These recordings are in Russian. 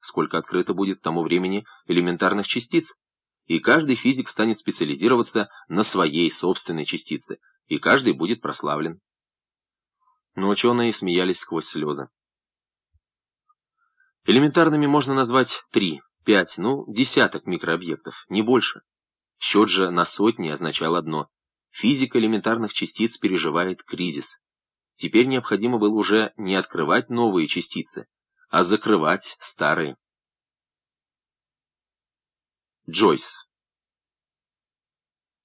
сколько открыто будет к тому времени элементарных частиц. И каждый физик станет специализироваться на своей собственной частице, и каждый будет прославлен. Но ученые смеялись сквозь слезы. Элементарными можно назвать три, пять, ну, десяток микрообъектов, не больше. Счет же на сотни означал одно. Физика элементарных частиц переживает кризис. Теперь необходимо было уже не открывать новые частицы, а закрывать старые. Джойс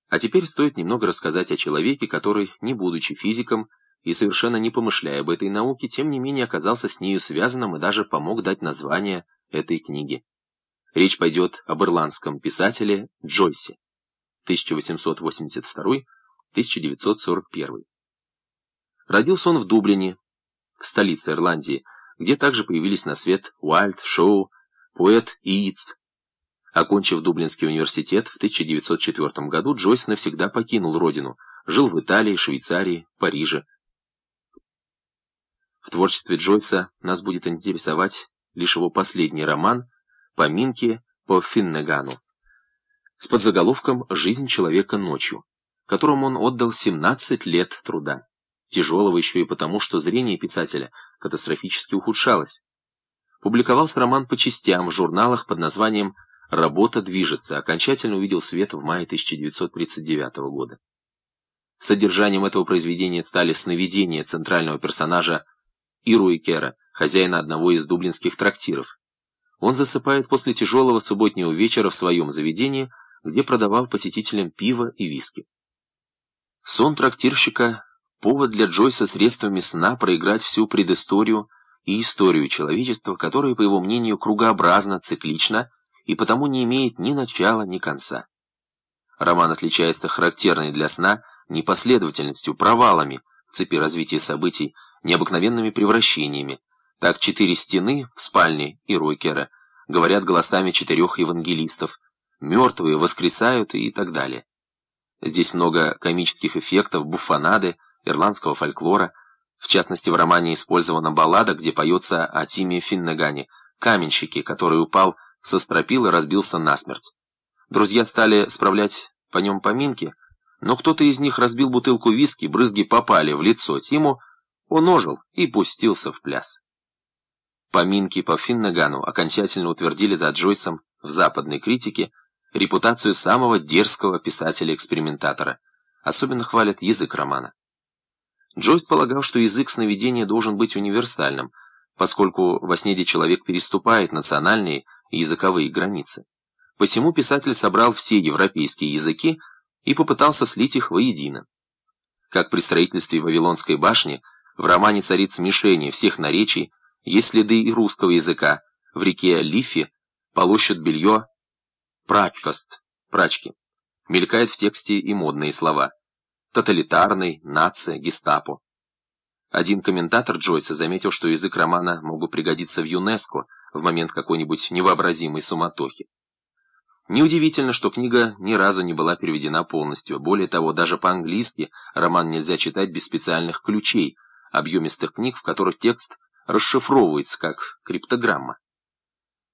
А теперь стоит немного рассказать о человеке, который, не будучи физиком и совершенно не помышляя об этой науке, тем не менее оказался с нею связанным и даже помог дать название этой книге. Речь пойдет об ирландском писателе Джойсе 1882-1941. Родился он в Дублине, столице Ирландии, где также появились на свет Уайльд, Шоу, поэт Иитс. Окончив Дублинский университет в 1904 году, Джойс навсегда покинул родину, жил в Италии, Швейцарии, Париже. В творчестве Джойса нас будет интересовать лишь его последний роман «Поминки по Финнегану» с подзаголовком «Жизнь человека ночью», которому он отдал 17 лет труда тяжелого еще и потому, что зрение писателя катастрофически ухудшалось. Публиковался роман по частям в журналах под названием «Работа движется», окончательно увидел свет в мае 1939 года. Содержанием этого произведения стали сновидения центрального персонажа Ируикера, хозяина одного из дублинских трактиров. Он засыпает после тяжелого субботнего вечера в своем заведении, где продавал посетителям пиво и виски. Сон трактирщика повод для Джойса средствами сна проиграть всю предысторию и историю человечества, которая, по его мнению, кругообразна, циклична и потому не имеет ни начала, ни конца. Роман отличается характерной для сна непоследовательностью, провалами в цепи развития событий, необыкновенными превращениями. Так четыре стены в спальне и Ройкера говорят голосами четырех евангелистов, мертвые воскресают и так далее. Здесь много комических эффектов, буфонады, ирландского фольклора. В частности, в романе использована баллада, где поется о Тиме Финнегане, каменщике, который упал со стропил и разбился насмерть. Друзья стали справлять по нем поминки, но кто-то из них разбил бутылку виски, брызги попали в лицо Тиму, он ожил и пустился в пляс. Поминки по Финнегану окончательно утвердили за Джойсом в западной критике репутацию самого дерзкого писателя-экспериментатора. Особенно хвалят язык романа. Джойс полагал, что язык сновидения должен быть универсальным, поскольку во сне человек переступает национальные и языковые границы. Посему писатель собрал все европейские языки и попытался слить их воедино. Как при строительстве Вавилонской башни, в романе царит смешение всех наречий, есть следы и русского языка, в реке Лифи полощут белье прачкост, прачки. Мелькает в тексте и модные слова тоталитарный, нация, гестапо. Один комментатор Джойса заметил, что язык романа мог бы пригодиться в ЮНЕСКО в момент какой-нибудь невообразимой суматохи. Неудивительно, что книга ни разу не была переведена полностью. Более того, даже по-английски роман нельзя читать без специальных ключей, объемистых книг, в которых текст расшифровывается как криптограмма.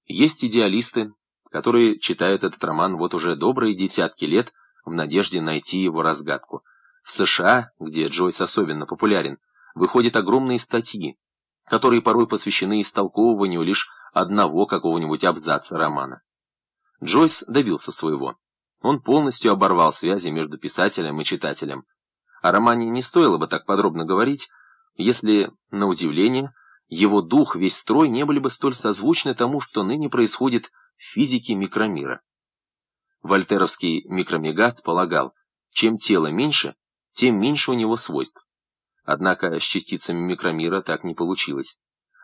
Есть идеалисты, которые читают этот роман вот уже добрые десятки лет в надежде найти его разгадку. В США, где Джойс особенно популярен, выходят огромные статьи, которые порой посвящены истолковыванию лишь одного какого-нибудь абзаца романа. Джойс добился своего. Он полностью оборвал связи между писателем и читателем. О романе не стоило бы так подробно говорить, если, на удивление, его дух, весь строй не были бы столь созвучны тому, что ныне происходит в физике микромира. Вольтеровский микромегаст полагал, чем тело меньше, тем меньше у него свойств. Однако с частицами микромира так не получилось.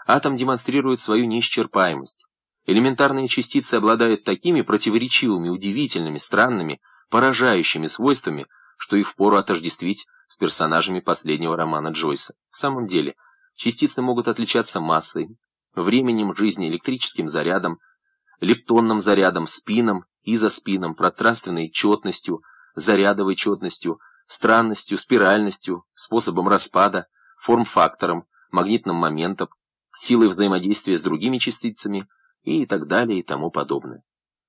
Атом демонстрирует свою неисчерпаемость. Элементарные частицы обладают такими противоречивыми, удивительными, странными, поражающими свойствами, что их впору отождествить с персонажами последнего романа Джойса. В самом деле, частицы могут отличаться массой, временем жизни, электрическим зарядом, лептонным зарядом, спином, изоспином, пространственной четностью, зарядовой четностью, странностью, спиральностью, способом распада, форм-фактором, магнитным моментом, силой взаимодействия с другими частицами, и так далее и тому подобное.